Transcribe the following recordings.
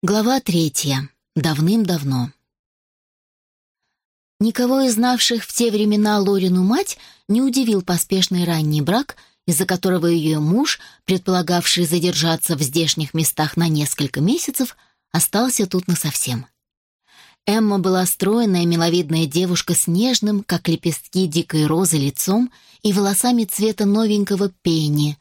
Глава третья. Давным-давно. Никого из знавших в те времена Лорину мать не удивил поспешный ранний брак, из-за которого ее муж, предполагавший задержаться в здешних местах на несколько месяцев, остался тут насовсем. Эмма была стройная, миловидная девушка с нежным, как лепестки дикой розы, лицом и волосами цвета новенького пени,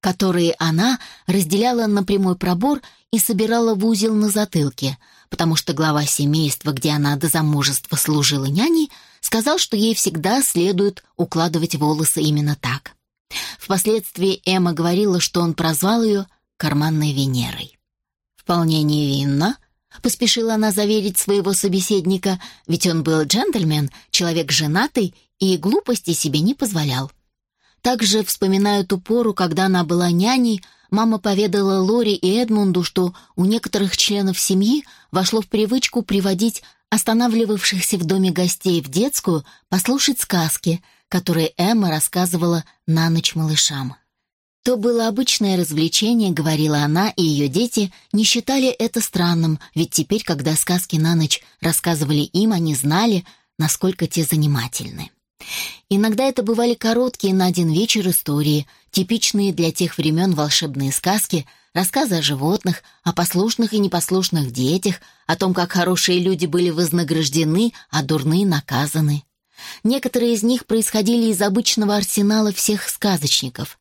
которые она разделяла на прямой пробор и собирала в узел на затылке, потому что глава семейства, где она до замужества служила няней, сказал, что ей всегда следует укладывать волосы именно так. Впоследствии Эмма говорила, что он прозвал ее «карманной Венерой». «Вполне невинно», — поспешила она заверить своего собеседника, ведь он был джентльмен, человек женатый и глупости себе не позволял. Также, вспоминая ту пору, когда она была няней, мама поведала Лори и Эдмунду, что у некоторых членов семьи вошло в привычку приводить останавливавшихся в доме гостей в детскую послушать сказки, которые Эмма рассказывала на ночь малышам. То было обычное развлечение, говорила она, и ее дети не считали это странным, ведь теперь, когда сказки на ночь рассказывали им, они знали, насколько те занимательны. Иногда это бывали короткие на один вечер истории, типичные для тех времен волшебные сказки, рассказы о животных, о послушных и непослушных детях, о том, как хорошие люди были вознаграждены, а дурные наказаны. Некоторые из них происходили из обычного арсенала всех сказочников.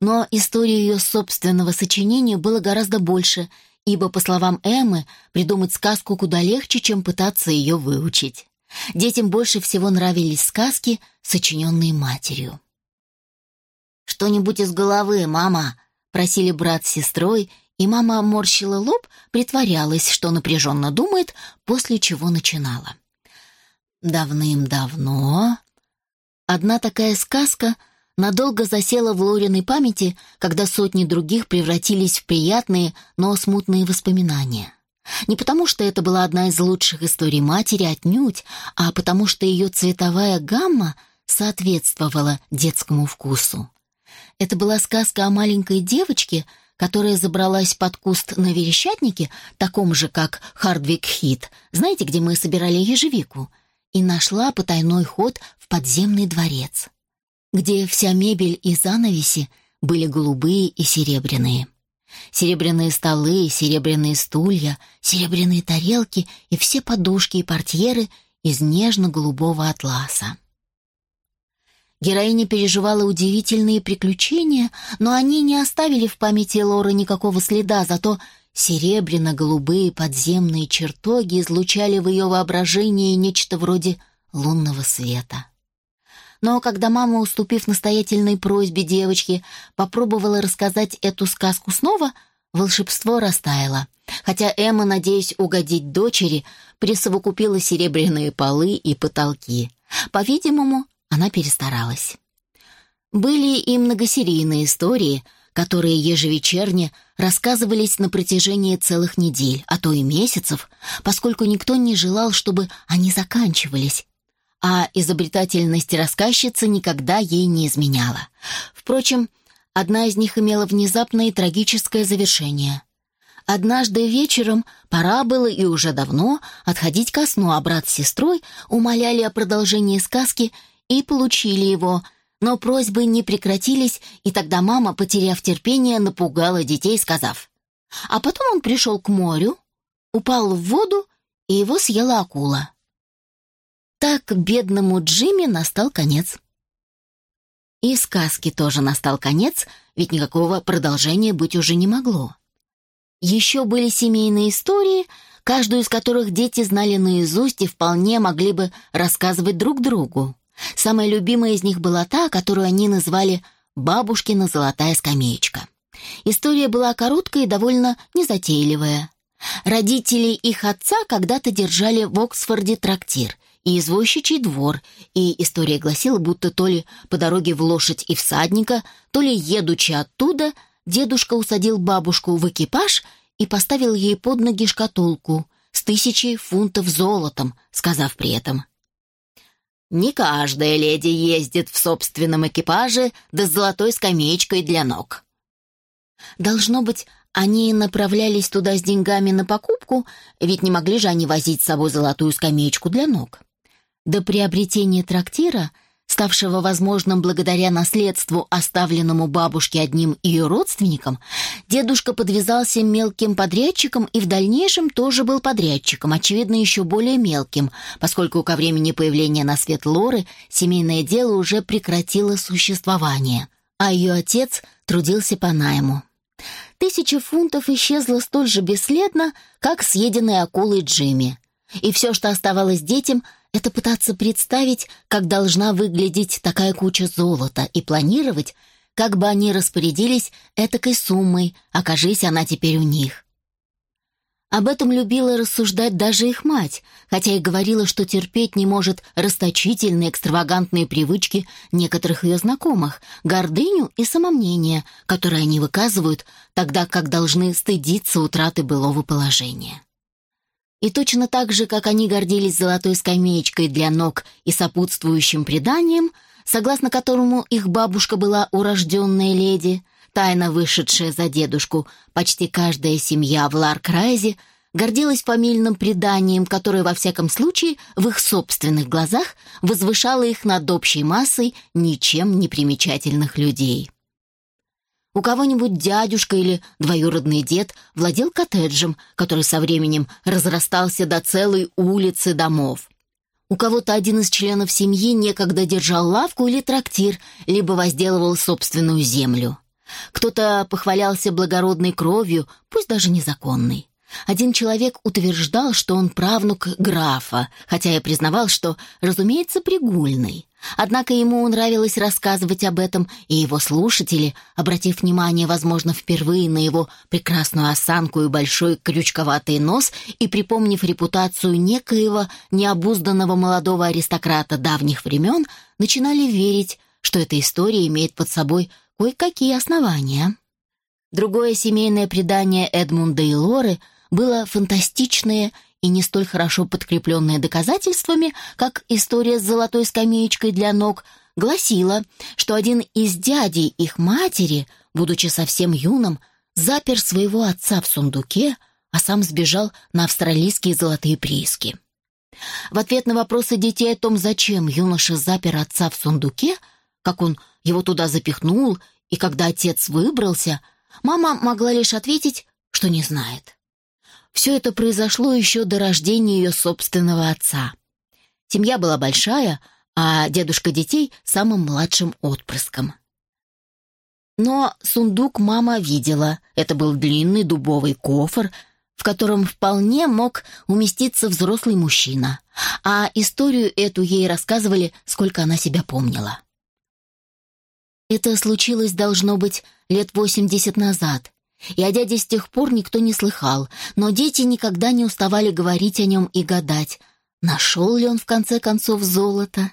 Но истории ее собственного сочинения было гораздо больше, ибо, по словам Эммы, придумать сказку куда легче, чем пытаться ее выучить. Детям больше всего нравились сказки, сочиненные матерью. «Что-нибудь из головы, мама!» — просили брат с сестрой, и мама морщила лоб, притворялась, что напряженно думает, после чего начинала. Давным-давно... Одна такая сказка надолго засела в Лориной памяти, когда сотни других превратились в приятные, но смутные воспоминания. Не потому, что это была одна из лучших историй матери отнюдь, а потому что ее цветовая гамма соответствовала детскому вкусу. Это была сказка о маленькой девочке, которая забралась под куст на верещатнике, таком же, как Хардвик-Хит, знаете, где мы собирали ежевику, и нашла потайной ход в подземный дворец, где вся мебель и занавеси были голубые и серебряные. Серебряные столы, серебряные стулья, серебряные тарелки и все подушки и портьеры из нежно-голубого атласа. Героиня переживала удивительные приключения, но они не оставили в памяти Лоры никакого следа, зато серебряно-голубые подземные чертоги излучали в ее воображении нечто вроде лунного света. Но когда мама, уступив настоятельной просьбе девочки, попробовала рассказать эту сказку снова, волшебство растаяло. Хотя Эмма, надеясь угодить дочери, присовокупила серебряные полы и потолки. По-видимому, она перестаралась. Были и многосерийные истории, которые ежевечерне рассказывались на протяжении целых недель, а то и месяцев, поскольку никто не желал, чтобы они заканчивались, а изобретательность рассказчицы никогда ей не изменяла. Впрочем, одна из них имела внезапное и трагическое завершение. Однажды вечером пора было и уже давно отходить ко сну, а брат с сестрой умоляли о продолжении сказки и получили его, но просьбы не прекратились, и тогда мама, потеряв терпение, напугала детей, сказав. А потом он пришел к морю, упал в воду, и его съела акула. Так бедному Джимми настал конец. И сказки тоже настал конец, ведь никакого продолжения быть уже не могло. Еще были семейные истории, каждую из которых дети знали наизусть и вполне могли бы рассказывать друг другу. Самая любимая из них была та, которую они назвали «Бабушкина золотая скамеечка». История была короткая и довольно незатейливая. Родители их отца когда-то держали в Оксфорде трактир – и извозчичий двор, и история гласила, будто то ли по дороге в лошадь и всадника, то ли, едучи оттуда, дедушка усадил бабушку в экипаж и поставил ей под ноги шкатулку с тысячей фунтов золотом, сказав при этом «Не каждая леди ездит в собственном экипаже да с золотой скамеечкой для ног». Должно быть, они направлялись туда с деньгами на покупку, ведь не могли же они возить с собой золотую скамеечку для ног. До приобретения трактира – ставшего возможным благодаря наследству, оставленному бабушке одним ее родственником, дедушка подвязался мелким подрядчиком и в дальнейшем тоже был подрядчиком, очевидно, еще более мелким, поскольку ко времени появления на свет Лоры семейное дело уже прекратило существование, а ее отец трудился по найму. Тысяча фунтов исчезла столь же бесследно, как съеденные акулой Джимми. И все, что оставалось детям – это пытаться представить, как должна выглядеть такая куча золота и планировать, как бы они распорядились этакой суммой, окажись она теперь у них. Об этом любила рассуждать даже их мать, хотя и говорила, что терпеть не может расточительные экстравагантные привычки некоторых ее знакомых, гордыню и самомнение, которые они выказывают, тогда как должны стыдиться утраты былого положения. И точно так же, как они гордились золотой скамеечкой для ног и сопутствующим преданием, согласно которому их бабушка была урожденная леди, тайно вышедшая за дедушку, почти каждая семья в Ларкрайзе гордилась фамильным преданием, которое, во всяком случае, в их собственных глазах возвышало их над общей массой ничем не примечательных людей. У кого-нибудь дядюшка или двоюродный дед владел коттеджем, который со временем разрастался до целой улицы домов. У кого-то один из членов семьи некогда держал лавку или трактир, либо возделывал собственную землю. Кто-то похвалялся благородной кровью, пусть даже незаконной. Один человек утверждал, что он правнук графа, хотя и признавал, что, разумеется, пригульный. Однако ему нравилось рассказывать об этом, и его слушатели, обратив внимание, возможно, впервые на его прекрасную осанку и большой крючковатый нос, и припомнив репутацию некоего необузданного молодого аристократа давних времен, начинали верить, что эта история имеет под собой кое-какие основания. Другое семейное предание Эдмунда и Лоры было фантастичное и не столь хорошо подкрепленная доказательствами, как история с золотой скамеечкой для ног, гласила, что один из дядей их матери, будучи совсем юным, запер своего отца в сундуке, а сам сбежал на австралийские золотые прииски. В ответ на вопросы детей о том, зачем юноша запер отца в сундуке, как он его туда запихнул и когда отец выбрался, мама могла лишь ответить, что не знает. Все это произошло еще до рождения ее собственного отца. Семья была большая, а дедушка детей — самым младшим отпрыском. Но сундук мама видела. Это был длинный дубовый кофр, в котором вполне мог уместиться взрослый мужчина. А историю эту ей рассказывали, сколько она себя помнила. Это случилось, должно быть, лет восемьдесят назад, и о дяде с тех пор никто не слыхал, но дети никогда не уставали говорить о нем и гадать, нашел ли он в конце концов золото.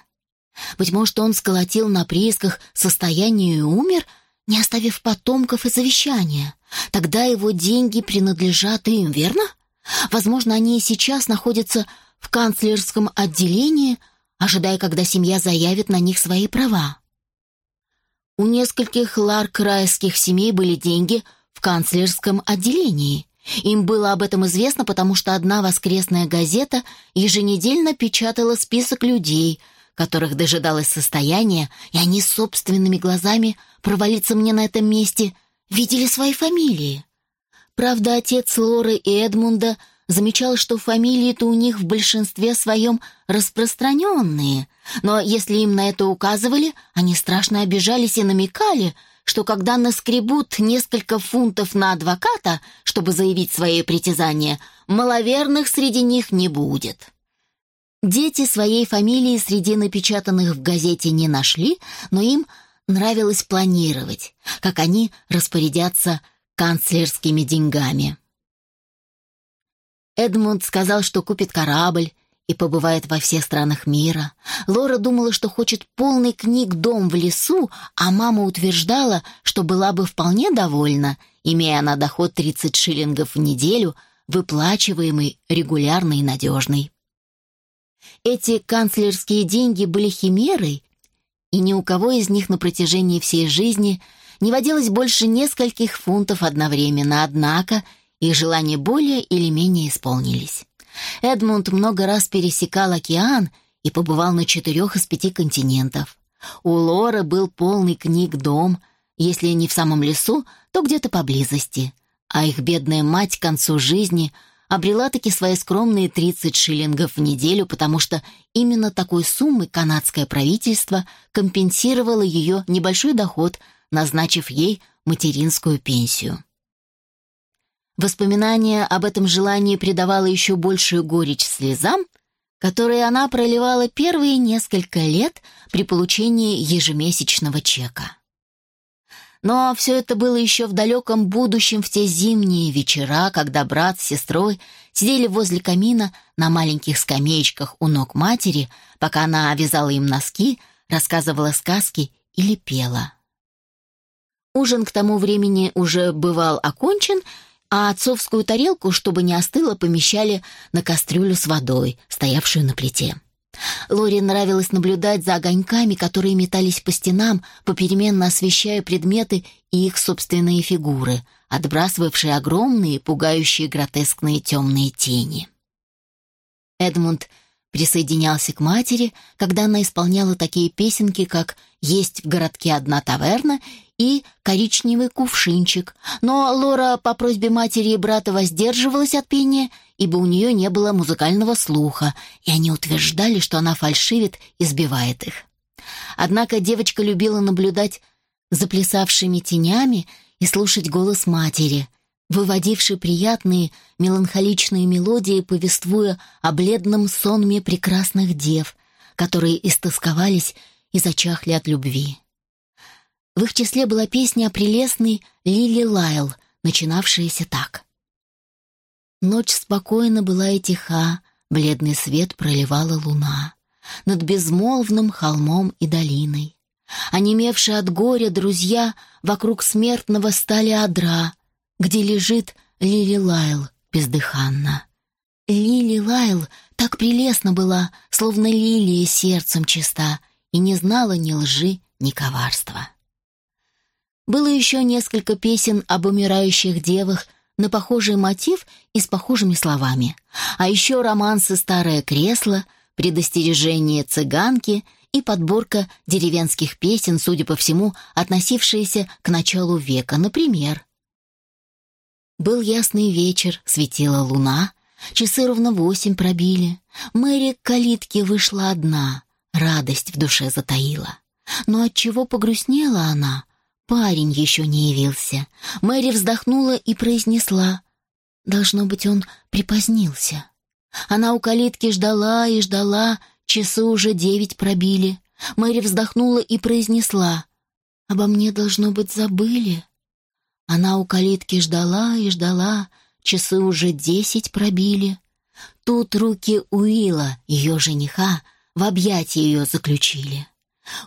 Быть может, он сколотил на приисках состояние и умер, не оставив потомков и завещания. Тогда его деньги принадлежат им, верно? Возможно, они и сейчас находятся в канцлерском отделении, ожидая, когда семья заявит на них свои права. У нескольких ларкрайских семей были деньги – канцлерском отделении. Им было об этом известно, потому что одна воскресная газета еженедельно печатала список людей, которых дожидалось состояние, и они собственными глазами провалиться мне на этом месте видели свои фамилии. Правда, отец Лоры и Эдмунда замечал, что фамилии-то у них в большинстве своем распространенные, но если им на это указывали, они страшно обижались и намекали — что когда наскребут несколько фунтов на адвоката, чтобы заявить свои притязания, маловерных среди них не будет. Дети своей фамилии среди напечатанных в газете не нашли, но им нравилось планировать, как они распорядятся канцлерскими деньгами. Эдмунд сказал, что купит корабль, и побывает во всех странах мира. Лора думала, что хочет полный книг дом в лесу, а мама утверждала, что была бы вполне довольна, имея она доход 30 шиллингов в неделю, выплачиваемый регулярно и надежный. Эти канцлерские деньги были химерой, и ни у кого из них на протяжении всей жизни не водилось больше нескольких фунтов одновременно, однако их желания более или менее исполнились. Эдмунд много раз пересекал океан и побывал на четырех из пяти континентов. У Лоры был полный книг дом, если не в самом лесу, то где-то поблизости, а их бедная мать к концу жизни обрела таки свои скромные 30 шиллингов в неделю, потому что именно такой суммой канадское правительство компенсировало ее небольшой доход, назначив ей материнскую пенсию. Воспоминание об этом желании придавало еще большую горечь слезам, которые она проливала первые несколько лет при получении ежемесячного чека. Но все это было еще в далеком будущем, в те зимние вечера, когда брат с сестрой сидели возле камина на маленьких скамеечках у ног матери, пока она вязала им носки, рассказывала сказки или пела. Ужин к тому времени уже бывал окончен, а отцовскую тарелку, чтобы не остыло, помещали на кастрюлю с водой, стоявшую на плите. Лоре нравилось наблюдать за огоньками, которые метались по стенам, попеременно освещая предметы и их собственные фигуры, отбрасывавшие огромные, пугающие гротескные темные тени. Эдмунд присоединялся к матери, когда она исполняла такие песенки, как «Есть в городке одна таверна» и «Коричневый кувшинчик», но Лора по просьбе матери и брата воздерживалась от пения, ибо у нее не было музыкального слуха, и они утверждали, что она фальшивит и сбивает их. Однако девочка любила наблюдать за плясавшими тенями и слушать голос матери, выводивший приятные меланхоличные мелодии, повествуя о бледном сонме прекрасных дев, которые истосковались и зачахли от любви. В их числе была песня о прелестной Лили Лайл, начинавшаяся так. Ночь спокойно была и тиха, бледный свет проливала луна над безмолвным холмом и долиной. Онемевшие от горя друзья вокруг смертного стали одра, где лежит Лили Лайл бездыханно. Лили Лайл так прелестно была, словно лилия сердцем чиста, и не знала ни лжи, ни коварства. Было еще несколько песен об умирающих девах на похожий мотив и с похожими словами. А еще романсы «Старое кресло», «Предостережение цыганки» и подборка деревенских песен, судя по всему, относившиеся к началу века. Например, «Был ясный вечер, светила луна, часы ровно восемь пробили. Мэри к калитке вышла одна, радость в душе затаила. Но от чего погрустнела она?» Парень еще не явился. Мэри вздохнула и произнесла. Должно быть, он припозднился. Она у калитки ждала и ждала, часы уже девять пробили. Мэри вздохнула и произнесла. «Обо мне, должно быть, забыли». Она у калитки ждала и ждала, часы уже десять пробили. Тут руки Уилла, ее жениха, в объятия ее заключили.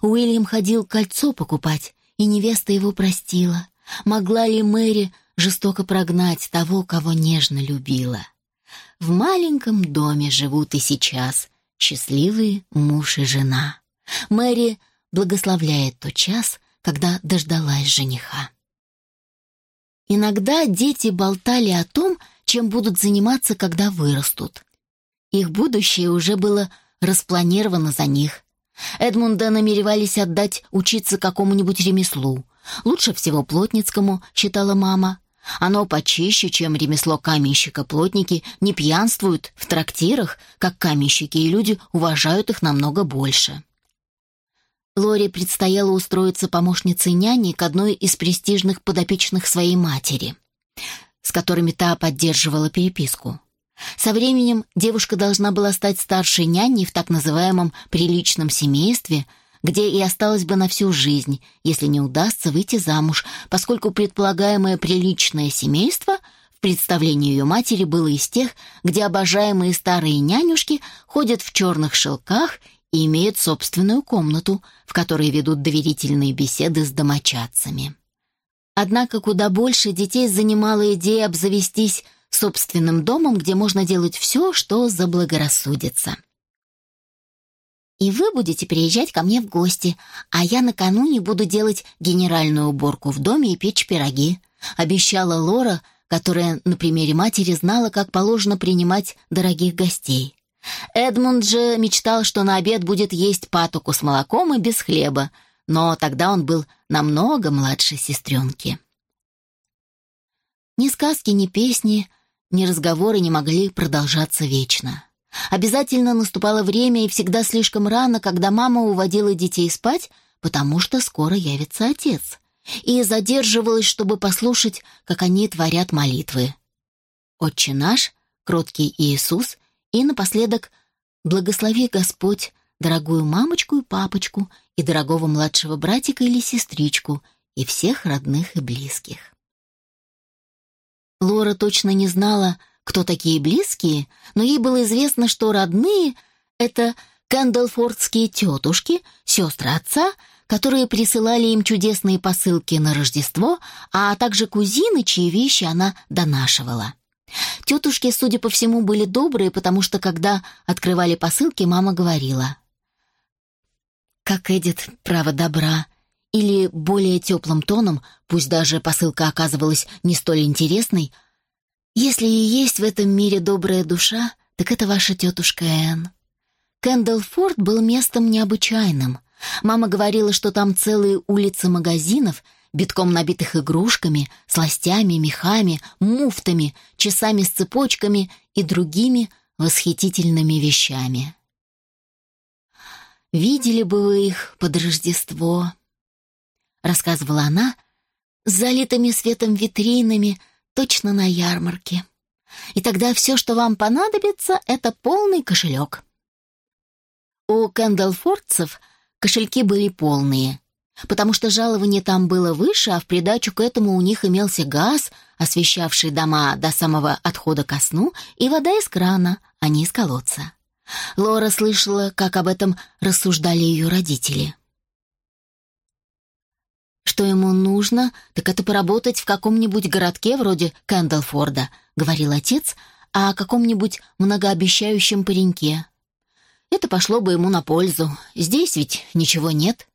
Уильям ходил кольцо покупать, и невеста его простила. Могла ли Мэри жестоко прогнать того, кого нежно любила? В маленьком доме живут и сейчас счастливые муж и жена. Мэри благословляет тот час, когда дождалась жениха. Иногда дети болтали о том, чем будут заниматься, когда вырастут. Их будущее уже было распланировано за них, Эдмунда намеревались отдать учиться какому-нибудь ремеслу. Лучше всего плотницкому, считала мама. Оно почище, чем ремесло каменщика. Плотники не пьянствуют в трактирах, как каменщики, и люди уважают их намного больше. Лоре предстояло устроиться помощницей няни к одной из престижных подопечных своей матери, с которыми та поддерживала переписку. Со временем девушка должна была стать старшей няней в так называемом «приличном семействе», где и осталась бы на всю жизнь, если не удастся выйти замуж, поскольку предполагаемое приличное семейство в представлении ее матери было из тех, где обожаемые старые нянюшки ходят в черных шелках и имеют собственную комнату, в которой ведут доверительные беседы с домочадцами. Однако куда больше детей занимала идея обзавестись собственным домом, где можно делать все, что заблагорассудится. и вы будете приезжать ко мне в гости, а я накануне буду делать генеральную уборку в доме и печь пироги», — обещала Лора, которая на примере матери знала, как положено принимать дорогих гостей. Эдмунд же мечтал, что на обед будет есть патоку с молоком и без хлеба, но тогда он был намного младше сестренки. Ни сказки, ни песни, ни разговоры не могли продолжаться вечно. Обязательно наступало время и всегда слишком рано, когда мама уводила детей спать, потому что скоро явится отец, и задерживалась, чтобы послушать, как они творят молитвы. «Отче наш», «Кроткий Иисус» и напоследок «Благослови Господь дорогую мамочку и папочку и дорогого младшего братика или сестричку и всех родных и близких». Лора точно не знала, кто такие близкие, но ей было известно, что родные — это кэндлфордские тетушки, сестры отца, которые присылали им чудесные посылки на Рождество, а также кузины, чьи вещи она донашивала. Тетушки, судя по всему, были добрые, потому что, когда открывали посылки, мама говорила «Как Эдит, право добра», или более теплым тоном, пусть даже посылка оказывалась не столь интересной — если и есть в этом мире добрая душа, так это ваша тетушка Энн. Кэндалфорд был местом необычайным. Мама говорила, что там целые улицы магазинов, битком набитых игрушками, сластями, мехами, муфтами, часами с цепочками и другими восхитительными вещами. «Видели бы вы их под Рождество», — рассказывала она, с залитыми светом витринами, точно на ярмарке. И тогда все, что вам понадобится, это полный кошелек. У кэндалфордцев кошельки были полные, потому что жалование там было выше, а в придачу к этому у них имелся газ, освещавший дома до самого отхода ко сну, и вода из крана, а не из колодца. Лора слышала, как об этом рассуждали ее родители. Что ему нужно, так это поработать в каком-нибудь городке вроде Кэндлфорда, говорил отец, а о каком-нибудь многообещающем пареньке. Это пошло бы ему на пользу. Здесь ведь ничего нет.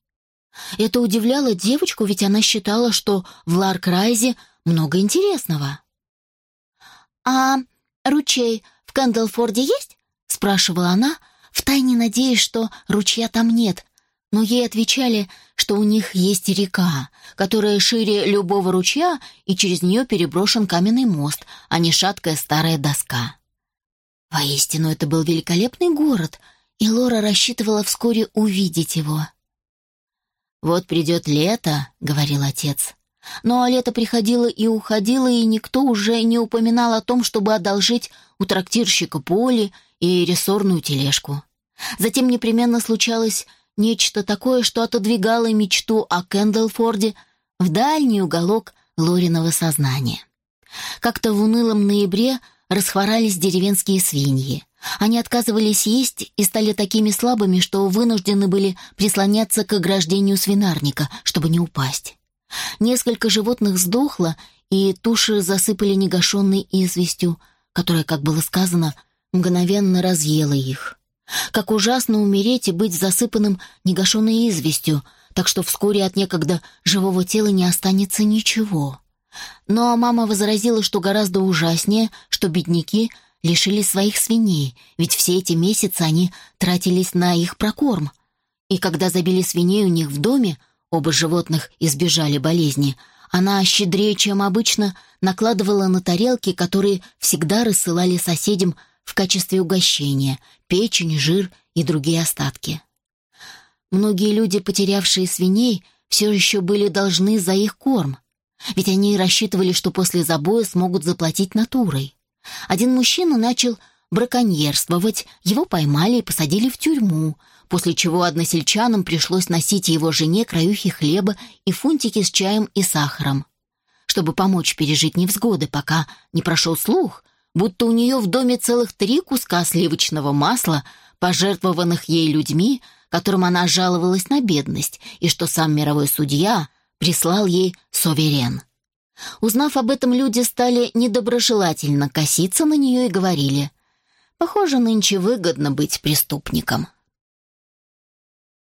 Это удивляло девочку, ведь она считала, что в Ларкрайзе много интересного. «А ручей в Кэндлфорде есть?» — спрашивала она, втайне надеясь, что ручья там нет, но ей отвечали, что у них есть река, которая шире любого ручья, и через нее переброшен каменный мост, а не шаткая старая доска. Воистину, это был великолепный город, и Лора рассчитывала вскоре увидеть его. «Вот придет лето», — говорил отец. Но лето приходило и уходило, и никто уже не упоминал о том, чтобы одолжить у трактирщика поле и рессорную тележку. Затем непременно случалось Нечто такое, что отодвигало мечту о Кэндлфорде в дальний уголок Лориного сознания. Как-то в унылом ноябре расхворались деревенские свиньи. Они отказывались есть и стали такими слабыми, что вынуждены были прислоняться к ограждению свинарника, чтобы не упасть. Несколько животных сдохло, и туши засыпали негашенной известью, которая, как было сказано, мгновенно разъела их. Как ужасно умереть и быть засыпанным негашенной известью, так что вскоре от некогда живого тела не останется ничего. Но мама возразила, что гораздо ужаснее, что бедняки лишились своих свиней, ведь все эти месяцы они тратились на их прокорм. И когда забили свиней у них в доме, оба животных избежали болезни, она щедрее, чем обычно, накладывала на тарелки, которые всегда рассылали соседям в качестве угощения печень, жир и другие остатки. Многие люди, потерявшие свиней, все еще были должны за их корм, ведь они рассчитывали, что после забоя смогут заплатить натурой. Один мужчина начал браконьерствовать, его поймали и посадили в тюрьму, после чего односельчанам пришлось носить его жене краюхи хлеба и фунтики с чаем и сахаром, чтобы помочь пережить невзгоды, пока не прошел слух, будто у нее в доме целых три куска сливочного масла, пожертвованных ей людьми, которым она жаловалась на бедность, и что сам мировой судья прислал ей суверен. Узнав об этом, люди стали недоброжелательно коситься на нее и говорили, «Похоже, нынче выгодно быть преступником».